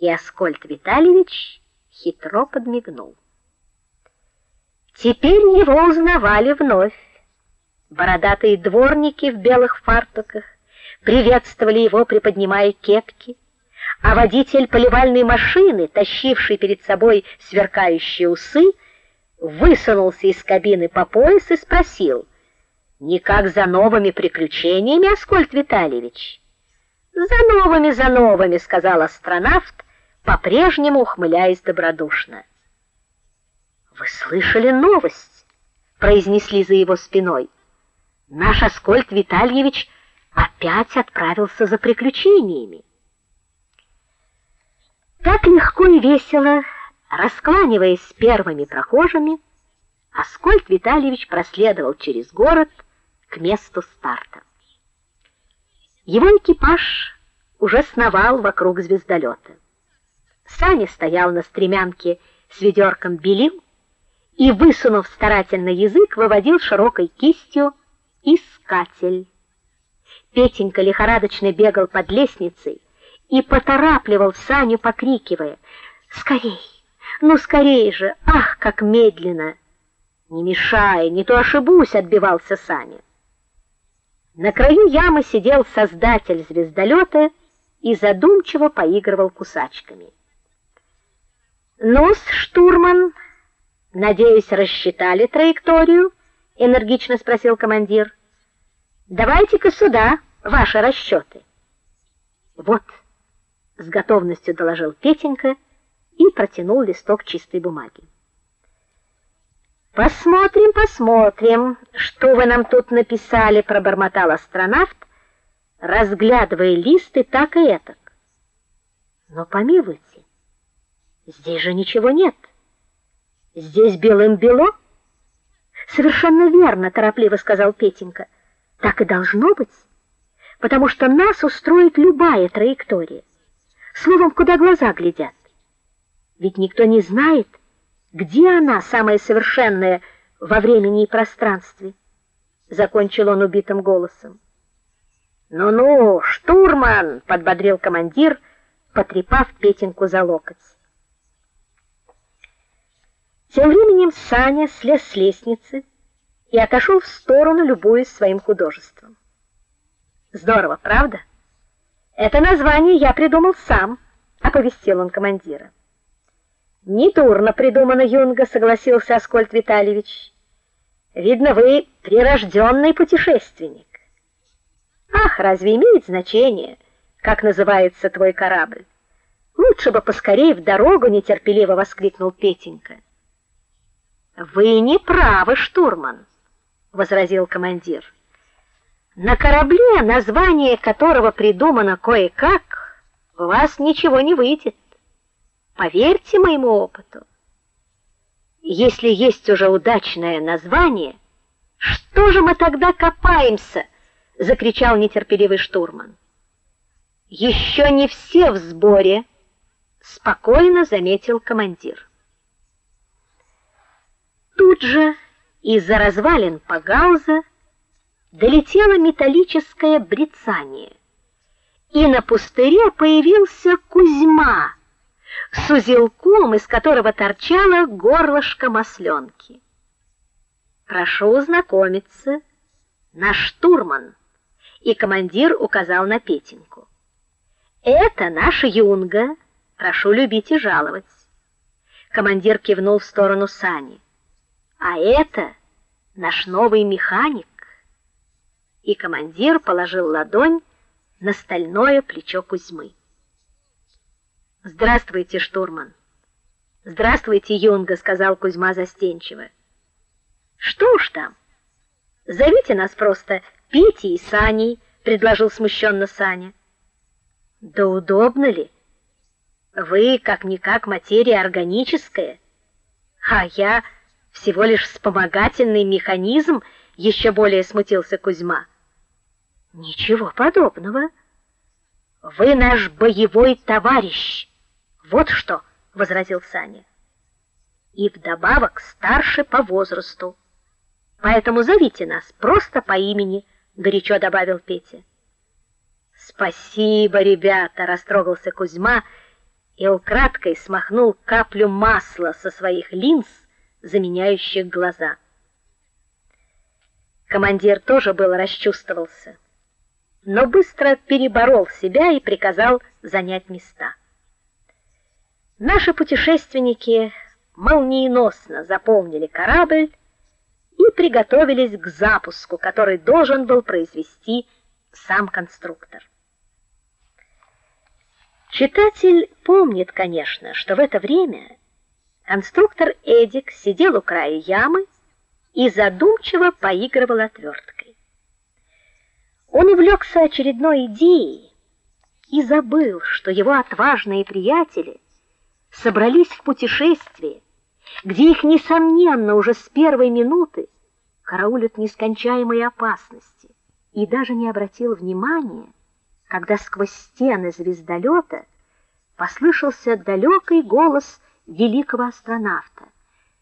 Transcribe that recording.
И Аскольд Витальевич хитро подмигнул. Теперь его узнавали вновь. Бородатые дворники в белых фартуках приветствовали его, приподнимая кепки, а водитель поливальной машины, тащивший перед собой сверкающие усы, высунулся из кабины по пояс и спросил: "Никак за новыми приключениями, Аскольд Витальевич?" "За новыми, за новыми", сказал астронавт, по-прежнему ухмыляясь добродушно. "Вы слышали новость?" произнесли за его спиной. "Наш Аскольд Витальевич опять отправился за приключениями". Так легко и весело Раскланиваясь с первыми прохожими, Аскольд Витальевич проследовал через город к месту старта. Его экипаж уже сновал вокруг звездолета. Саня стоял на стремянке с ведерком белил и, высунув старательно язык, выводил широкой кистью искатель. Петенька лихорадочно бегал под лестницей и поторапливал Саню, покрикивая: "Скорей! Ну скорей же! Ах, как медленно! Не мешай, не то ошибусь, отбивался Саня. На краю ямы сидел создатель звездолета и задумчиво поигрывал кусачками. "Ну, штурман, надеюсь, рассчитали траекторию?" энергично спросил командир. "Давайте-ка сюда ваши расчеты». "Вот", с готовностью доложил Петенька и протянул листок чистой бумаги. Посмотрим, посмотрим, что вы нам тут написали, пробормотал астронавт, разглядывая листы так и этак. Но помилуйте, здесь же ничего нет. Здесь белым бело. Совершенно верно, торопливо сказал Петенька. Так и должно быть, потому что нас устроит любая траектория. Словом, куда глаза глядят. Ведь никто не знает, где она, самая совершенная во времени и пространстве, закончил он убитым голосом. Ну-ну, штурман, подбодрил командир, потрепав Петеньку за локоть. Тем временем Саня слез с лестницы и отошел в сторону, любуясь своим художеством. Здорово, правда? Это название я придумал сам, оповестил он командира. Недурно придумано, Юнга, согласился Аскольд Витальевич. Видно, вы прирожденный путешественник. Ах, разве имеет значение, как называется твой корабль? Лучше бы поскорее в дорогу, нетерпеливо воскликнул Петенька. Вы не правы, штурман, возразил командир. На корабле, название которого придумано кое-как, у вас ничего не выйдет. Поверьте моему опыту. Если есть уже удачное название, что же мы тогда копаемся? закричал нетерпеливый штурман. «Еще не все в сборе, спокойно заметил командир. Тут же из-за развалин Пагауза долетело металлическое брецание, и на пустыре появился Кузьма с узелком, из которого торчало горлышко масленки. Прошу знакомиться, наш штурман, и командир указал на Петеньку. Это наша Юнга, прошу любить и жаловать. Командир кивнул в сторону Сани. А это наш новый механик. И командир положил ладонь на стальное плечо Кузьмы. Здравствуйте, штурман. Здравствуйте, Юнга, сказал Кузьма застенчиво. Что уж там? Зовите нас просто Петей и Саней, предложил смущенно Саня. Да удобно ли? Вы как никак материя органическая, а я всего лишь вспомогательный механизм, еще более смутился Кузьма. Ничего подобного. Вы наш боевой товарищ. Вот что, возразил Саня. И вдобавок старше по возрасту. Поэтому зовите нас просто по имени, горячо добавил Петя. Спасибо, ребята, растрогался Кузьма и украдкой смахнул каплю масла со своих линз, заменяющих глаза. Командир тоже был расчувствовался, но быстро переборол себя и приказал занять места. Наши путешественники молниеносно заполнили корабль и приготовились к запуску, который должен был произвести сам конструктор. Читатель помнит, конечно, что в это время конструктор Эдик сидел у края ямы и задумчиво поигрывал отверткой. Он увлекся очередной идеей и забыл, что его отважные приятели собрались в путешествие, где их несомненно уже с первой минуты караулят нескончаемые опасности, и даже не обратил внимания, когда сквозь стены звездолета послышался далекий голос великого астронавта.